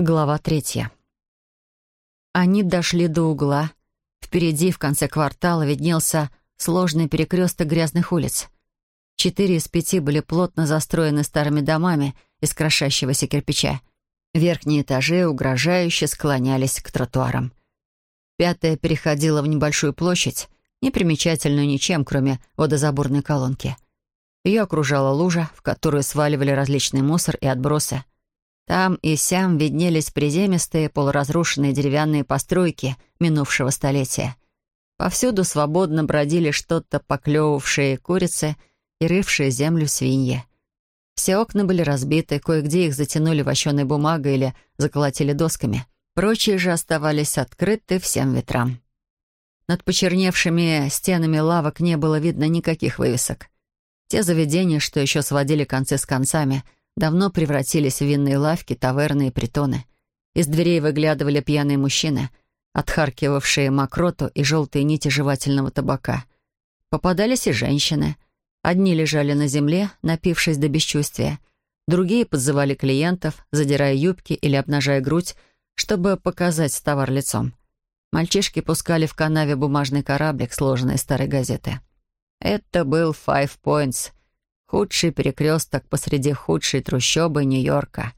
Глава третья. Они дошли до угла. Впереди, в конце квартала, виднелся сложный перекресток грязных улиц. Четыре из пяти были плотно застроены старыми домами из крошащегося кирпича. Верхние этажи угрожающе склонялись к тротуарам. Пятая переходила в небольшую площадь, не примечательную ничем, кроме водозаборной колонки. Ее окружала лужа, в которую сваливали различный мусор и отбросы. Там и сям виднелись приземистые полуразрушенные деревянные постройки минувшего столетия. Повсюду свободно бродили что-то поклевавшие курицы и рывшие землю свиньи. Все окна были разбиты, кое-где их затянули вощеной бумагой или заколотили досками. Прочие же оставались открыты всем ветрам. Над почерневшими стенами лавок не было видно никаких вывесок. Те заведения, что еще сводили концы с концами — давно превратились в винные лавки, таверны и притоны. Из дверей выглядывали пьяные мужчины, отхаркивавшие мокроту и желтые нити жевательного табака. Попадались и женщины. Одни лежали на земле, напившись до бесчувствия. Другие подзывали клиентов, задирая юбки или обнажая грудь, чтобы показать товар лицом. Мальчишки пускали в канаве бумажный кораблик, сложенный из старой газеты. Это был «Five Points», Худший перекресток посреди худшей трущобы Нью-Йорка.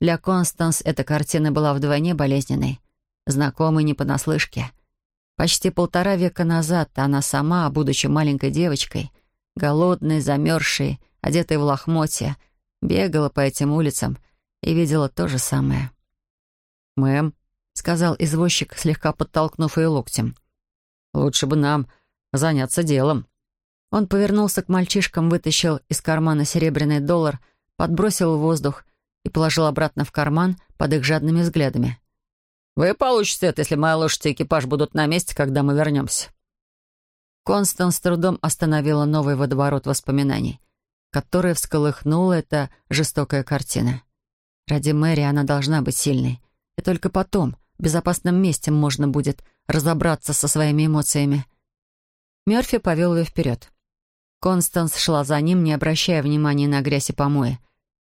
Для Констанс эта картина была вдвойне болезненной, знакомой не понаслышке. Почти полтора века назад она сама, будучи маленькой девочкой, голодной, замерзшей, одетой в лохмотья, бегала по этим улицам и видела то же самое. «Мэм», — сказал извозчик, слегка подтолкнув ее локтем, — «лучше бы нам заняться делом». Он повернулся к мальчишкам, вытащил из кармана серебряный доллар, подбросил в воздух и положил обратно в карман под их жадными взглядами. «Вы получите это, если моя лошадь и экипаж будут на месте, когда мы вернемся». Констанс с трудом остановила новый водоворот воспоминаний, который всколыхнула эта жестокая картина. Ради Мэри она должна быть сильной. И только потом, в безопасном месте, можно будет разобраться со своими эмоциями. Мёрфи повел ее вперед. Констанс шла за ним, не обращая внимания на грязь и помои,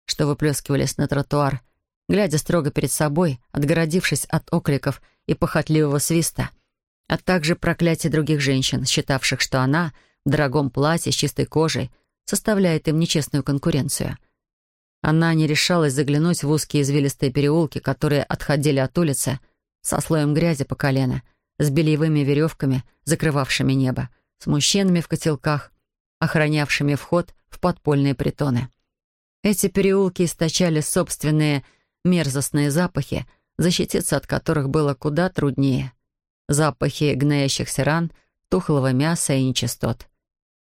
что выплескивались на тротуар, глядя строго перед собой, отгородившись от окликов и похотливого свиста, а также проклятий других женщин, считавших, что она в дорогом платье с чистой кожей составляет им нечестную конкуренцию. Она не решалась заглянуть в узкие извилистые переулки, которые отходили от улицы со слоем грязи по колено, с бельевыми веревками, закрывавшими небо, с мужчинами в котелках, охранявшими вход в подпольные притоны. Эти переулки источали собственные мерзостные запахи, защититься от которых было куда труднее. Запахи гноящихся ран, тухлого мяса и нечистот.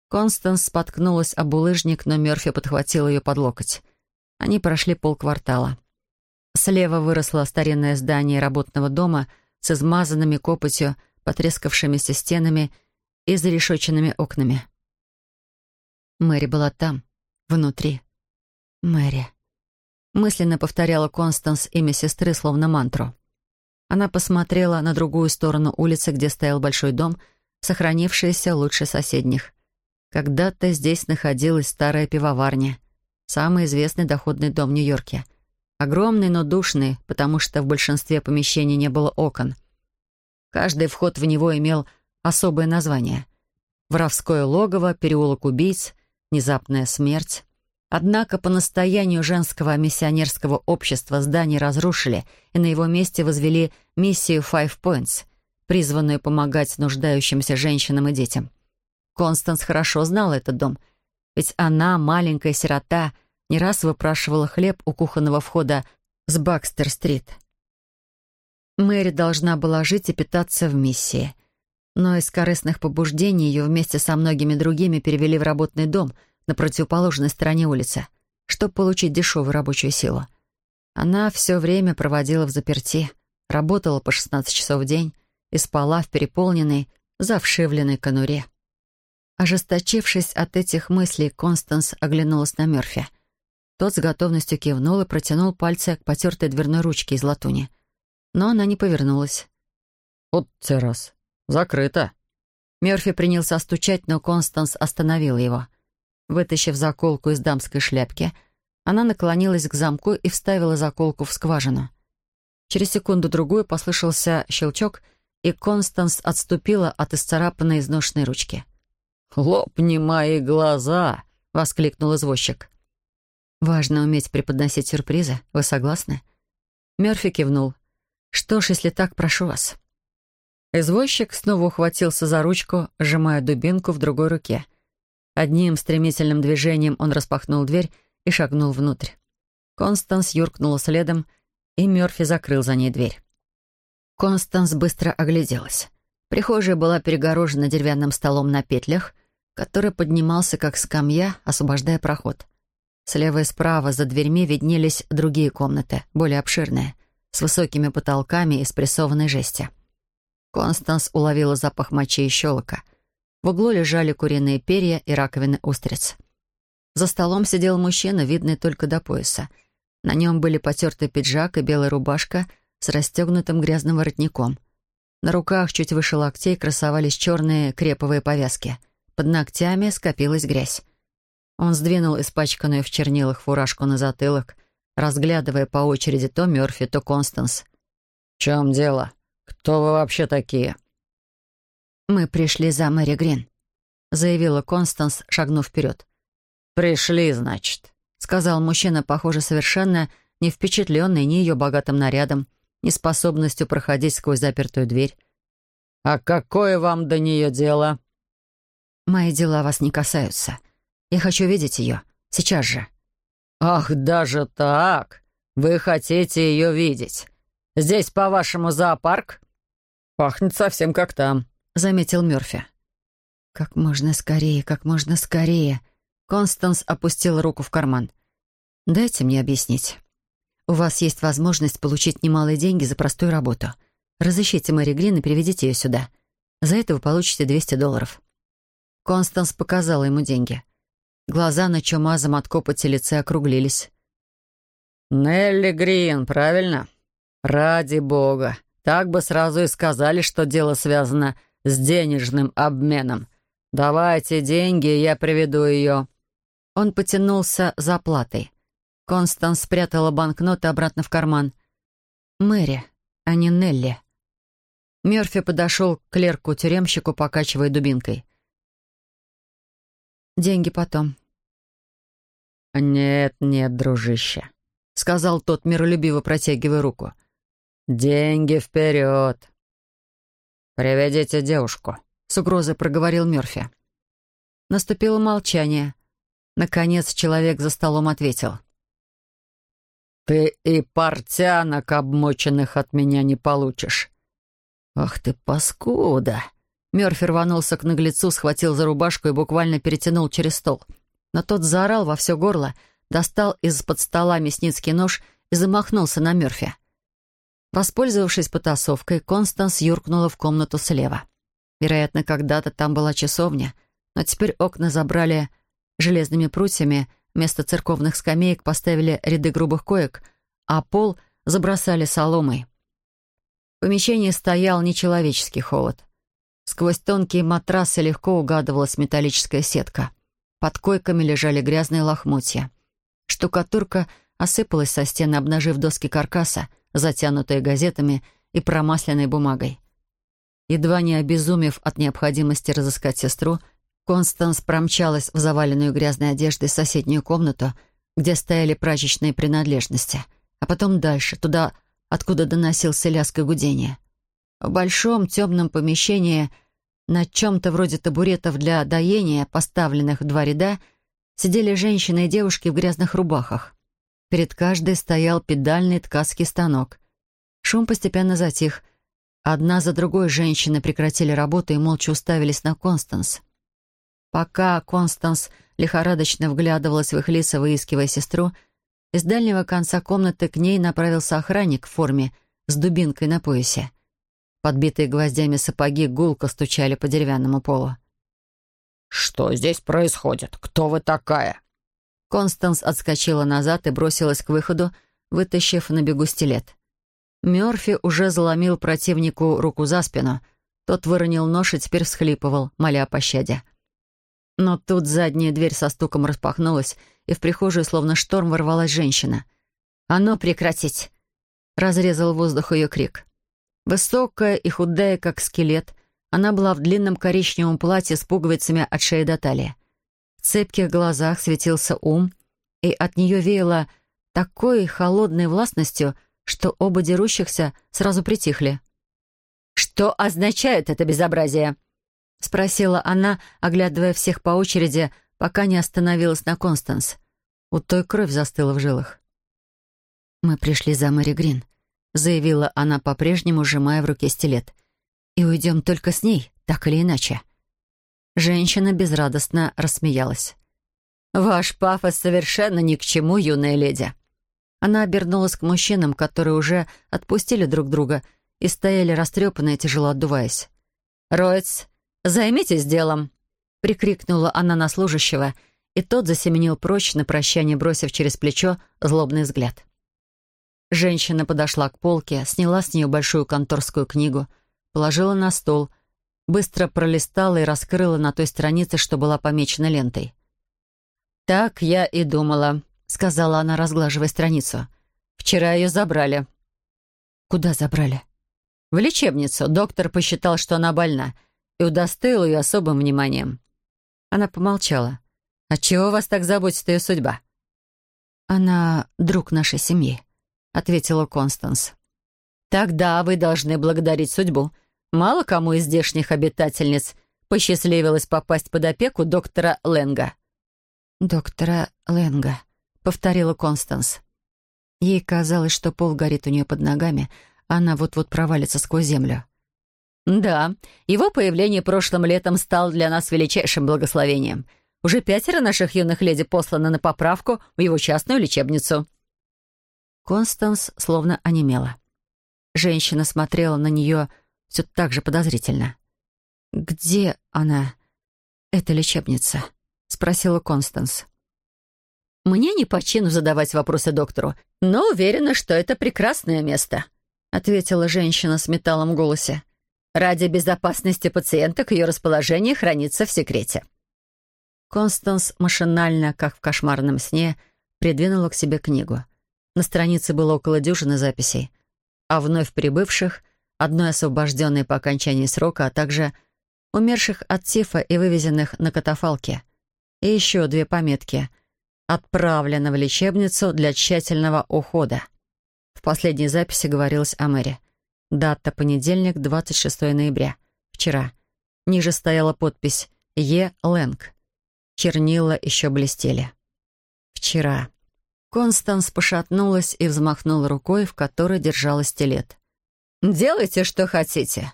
Констанс споткнулась об улыжник, но Мёрфи подхватил ее под локоть. Они прошли полквартала. Слева выросло старинное здание работного дома с измазанными копотью, потрескавшимися стенами и зарешоченными окнами. Мэри была там, внутри. Мэри. Мысленно повторяла Констанс имя сестры, словно мантру. Она посмотрела на другую сторону улицы, где стоял большой дом, сохранившийся лучше соседних. Когда-то здесь находилась старая пивоварня, самый известный доходный дом в Нью-Йорке. Огромный, но душный, потому что в большинстве помещений не было окон. Каждый вход в него имел особое название. Воровское логово, переулок убийц, внезапная смерть. Однако по настоянию женского миссионерского общества здание разрушили и на его месте возвели миссию Five Points, призванную помогать нуждающимся женщинам и детям. Констанс хорошо знала этот дом, ведь она, маленькая сирота, не раз выпрашивала хлеб у кухонного входа с Бакстер-стрит. Мэри должна была жить и питаться в миссии — но из корыстных побуждений ее вместе со многими другими перевели в работный дом на противоположной стороне улицы, чтобы получить дешевую рабочую силу. Она все время проводила в заперти, работала по 16 часов в день и спала в переполненной, завшивленной конуре. Ожесточившись от этих мыслей, Констанс оглянулась на Мёрфи. Тот с готовностью кивнул и протянул пальцы к потертой дверной ручке из латуни. Но она не повернулась. «Вот террас», «Закрыто». Мёрфи принялся стучать, но Констанс остановил его. Вытащив заколку из дамской шляпки, она наклонилась к замку и вставила заколку в скважину. Через секунду-другую послышался щелчок, и Констанс отступила от исцарапанной изношенной ручки. «Лопни мои глаза!» — воскликнул извозчик. «Важно уметь преподносить сюрпризы. Вы согласны?» Мёрфи кивнул. «Что ж, если так, прошу вас». Извозчик снова ухватился за ручку, сжимая дубинку в другой руке. Одним стремительным движением он распахнул дверь и шагнул внутрь. Констанс юркнула следом, и Мёрфи закрыл за ней дверь. Констанс быстро огляделась. Прихожая была перегорожена деревянным столом на петлях, который поднимался как скамья, освобождая проход. Слева и справа за дверьми виднелись другие комнаты, более обширные, с высокими потолками из прессованной жести. Констанс уловила запах мочи и щелока. В углу лежали куриные перья и раковины устриц. За столом сидел мужчина, видный только до пояса. На нем были потертый пиджак и белая рубашка с расстегнутым грязным воротником. На руках чуть выше локтей красовались черные креповые повязки. Под ногтями скопилась грязь. Он сдвинул испачканную в чернилах фуражку на затылок, разглядывая по очереди то Мёрфи, то Констанс. «В чем дело?» «Кто вы вообще такие?» «Мы пришли за Мэри Грин», — заявила Констанс, шагнув вперед. «Пришли, значит», — сказал мужчина, похоже, совершенно не впечатленный ни ее богатым нарядом, ни способностью проходить сквозь запертую дверь. «А какое вам до нее дело?» «Мои дела вас не касаются. Я хочу видеть ее. Сейчас же». «Ах, даже так? Вы хотите ее видеть? Здесь, по-вашему, зоопарк?» «Пахнет совсем как там», — заметил Мёрфи. «Как можно скорее, как можно скорее!» Констанс опустил руку в карман. «Дайте мне объяснить. У вас есть возможность получить немалые деньги за простую работу. Разыщите Мэри Грин и приведите ее сюда. За это вы получите 200 долларов». Констанс показала ему деньги. Глаза на чумазом от копоти лице округлились. «Нелли Грин, правильно?» «Ради бога! Так бы сразу и сказали, что дело связано с денежным обменом. Давайте деньги, я приведу ее». Он потянулся за оплатой. Констанс спрятала банкноты обратно в карман. «Мэри, а не Нелли». Мёрфи подошел к клерку-тюремщику, покачивая дубинкой. «Деньги потом». «Нет, нет, дружище», — сказал тот, миролюбиво протягивая руку. «Деньги вперед!» «Приведите девушку», — с угрозой проговорил Мёрфи. Наступило молчание. Наконец человек за столом ответил. «Ты и портянок, обмоченных от меня, не получишь». «Ах ты, паскуда!» Мёрфи рванулся к наглецу, схватил за рубашку и буквально перетянул через стол. Но тот заорал во все горло, достал из-под стола мясницкий нож и замахнулся на Мёрфи. Воспользовавшись потасовкой, Констанс юркнула в комнату слева. Вероятно, когда-то там была часовня, но теперь окна забрали железными прутьями, вместо церковных скамеек поставили ряды грубых коек, а пол забросали соломой. В помещении стоял нечеловеческий холод. Сквозь тонкие матрасы легко угадывалась металлическая сетка. Под койками лежали грязные лохмотья. Штукатурка осыпалась со стены, обнажив доски каркаса, затянутые газетами и промасленной бумагой. Едва не обезумев от необходимости разыскать сестру, Констанс промчалась в заваленную грязной одеждой соседнюю комнату, где стояли прачечные принадлежности, а потом дальше, туда, откуда доносился лязг и гудение. В большом темном помещении на чем-то вроде табуретов для доения, поставленных в два ряда, сидели женщины и девушки в грязных рубахах. Перед каждой стоял педальный ткацкий станок. Шум постепенно затих. Одна за другой женщины прекратили работу и молча уставились на Констанс. Пока Констанс лихорадочно вглядывалась в их лица, выискивая сестру, из дальнего конца комнаты к ней направился охранник в форме с дубинкой на поясе. Подбитые гвоздями сапоги гулко стучали по деревянному полу. «Что здесь происходит? Кто вы такая?» Констанс отскочила назад и бросилась к выходу, вытащив на бегу стилет. Мёрфи уже заломил противнику руку за спину. Тот выронил нож и теперь всхлипывал, моля о пощаде. Но тут задняя дверь со стуком распахнулась, и в прихожую словно шторм ворвалась женщина. «А ну, прекратить!» разрезал воздух ее крик. Высокая и худая, как скелет, она была в длинном коричневом платье с пуговицами от шеи до талии. В цепких глазах светился ум, и от нее веяло такой холодной властностью, что оба дерущихся сразу притихли. «Что означает это безобразие?» — спросила она, оглядывая всех по очереди, пока не остановилась на Констанс. У той кровь застыла в жилах. «Мы пришли за Мэри Грин», — заявила она, по-прежнему сжимая в руке стилет. «И уйдем только с ней, так или иначе». Женщина безрадостно рассмеялась. «Ваш пафос совершенно ни к чему, юная леди». Она обернулась к мужчинам, которые уже отпустили друг друга и стояли растрепанные, тяжело отдуваясь. «Роиц, займитесь делом!» — прикрикнула она на служащего, и тот засеменил прочь, на прощание бросив через плечо злобный взгляд. Женщина подошла к полке, сняла с нее большую конторскую книгу, положила на стол, быстро пролистала и раскрыла на той странице, что была помечена лентой. «Так я и думала», — сказала она, разглаживая страницу. «Вчера ее забрали». «Куда забрали?» «В лечебницу. Доктор посчитал, что она больна, и удостоил ее особым вниманием». Она помолчала. «Отчего вас так заботит ее судьба?» «Она друг нашей семьи», — ответила Констанс. «Тогда вы должны благодарить судьбу. Мало кому из здешних обитательниц посчастливилось попасть под опеку доктора Ленга». «Доктора Ленга», — повторила Констанс. Ей казалось, что пол горит у нее под ногами, а она вот-вот провалится сквозь землю. «Да, его появление прошлым летом стало для нас величайшим благословением. Уже пятеро наших юных леди посланы на поправку в его частную лечебницу». Констанс словно онемела. Женщина смотрела на нее все так же подозрительно. «Где она, эта лечебница?» — спросила Констанс. «Мне не по чину задавать вопросы доктору, но уверена, что это прекрасное место», — ответила женщина с металлом в голосе. «Ради безопасности пациенток ее расположение хранится в секрете». Констанс машинально, как в кошмарном сне, придвинула к себе книгу. На странице было около дюжины записей. А вновь прибывших, одной освобожденной по окончании срока, а также умерших от тифа и вывезенных на катафалке. И еще две пометки. «Отправлено в лечебницу для тщательного ухода». В последней записи говорилось о Мэри. Дата понедельник, 26 ноября. Вчера. Ниже стояла подпись «Е. Лэнг». Чернила еще блестели. Вчера. Констанс пошатнулась и взмахнула рукой, в которой держала стилет. «Делайте, что хотите.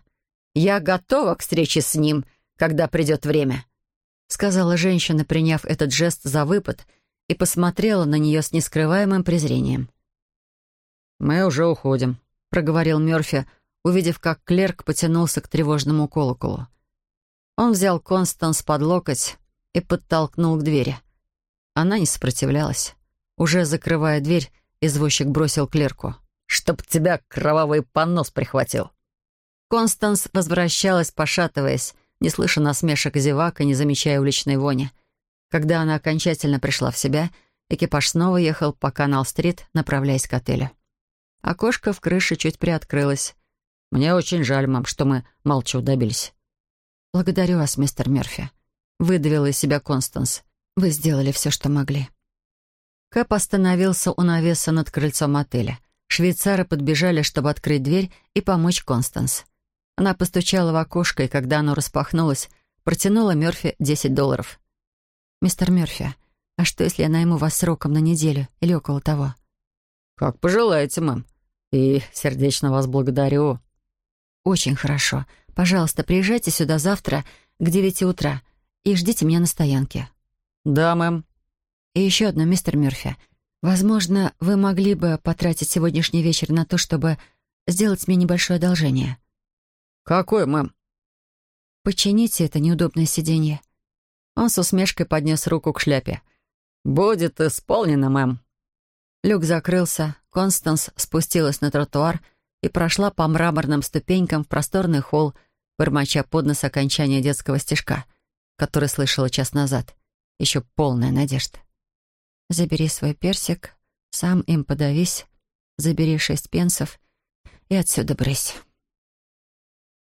Я готова к встрече с ним, когда придет время», — сказала женщина, приняв этот жест за выпад, и посмотрела на нее с нескрываемым презрением. «Мы уже уходим», — проговорил Мёрфи, увидев, как клерк потянулся к тревожному колоколу. Он взял Констанс под локоть и подтолкнул к двери. Она не сопротивлялась. Уже закрывая дверь, извозчик бросил клерку. «Чтоб тебя кровавый понос прихватил!» Констанс возвращалась, пошатываясь, не слыша насмешек зевак и не замечая уличной вони. Когда она окончательно пришла в себя, экипаж снова ехал по Канал-стрит, направляясь к отелю. Окошко в крыше чуть приоткрылось. «Мне очень жаль, мам, что мы молчу добились». «Благодарю вас, мистер Мерфи», — выдавила из себя Констанс. «Вы сделали все, что могли». Кэп остановился у навеса над крыльцом отеля. Швейцары подбежали, чтобы открыть дверь и помочь Констанс. Она постучала в окошко, и когда оно распахнулось, протянула Мёрфи 10 долларов. «Мистер Мёрфи, а что, если я найму вас сроком на неделю или около того?» «Как пожелаете, мэм. И сердечно вас благодарю». «Очень хорошо. Пожалуйста, приезжайте сюда завтра к девяти утра и ждите меня на стоянке». «Да, мэм». И еще одно, мистер Мёрфи. Возможно, вы могли бы потратить сегодняшний вечер на то, чтобы сделать мне небольшое одолжение. «Какой, мэм?» «Почините это неудобное сиденье». Он с усмешкой поднес руку к шляпе. «Будет исполнено, мэм». Люк закрылся, Констанс спустилась на тротуар и прошла по мраморным ступенькам в просторный холл, бормоча под нос окончания детского стишка, который слышала час назад. Еще полная надежда. Забери свой персик, сам им подавись. забери шесть пенсов и отсюда брысь.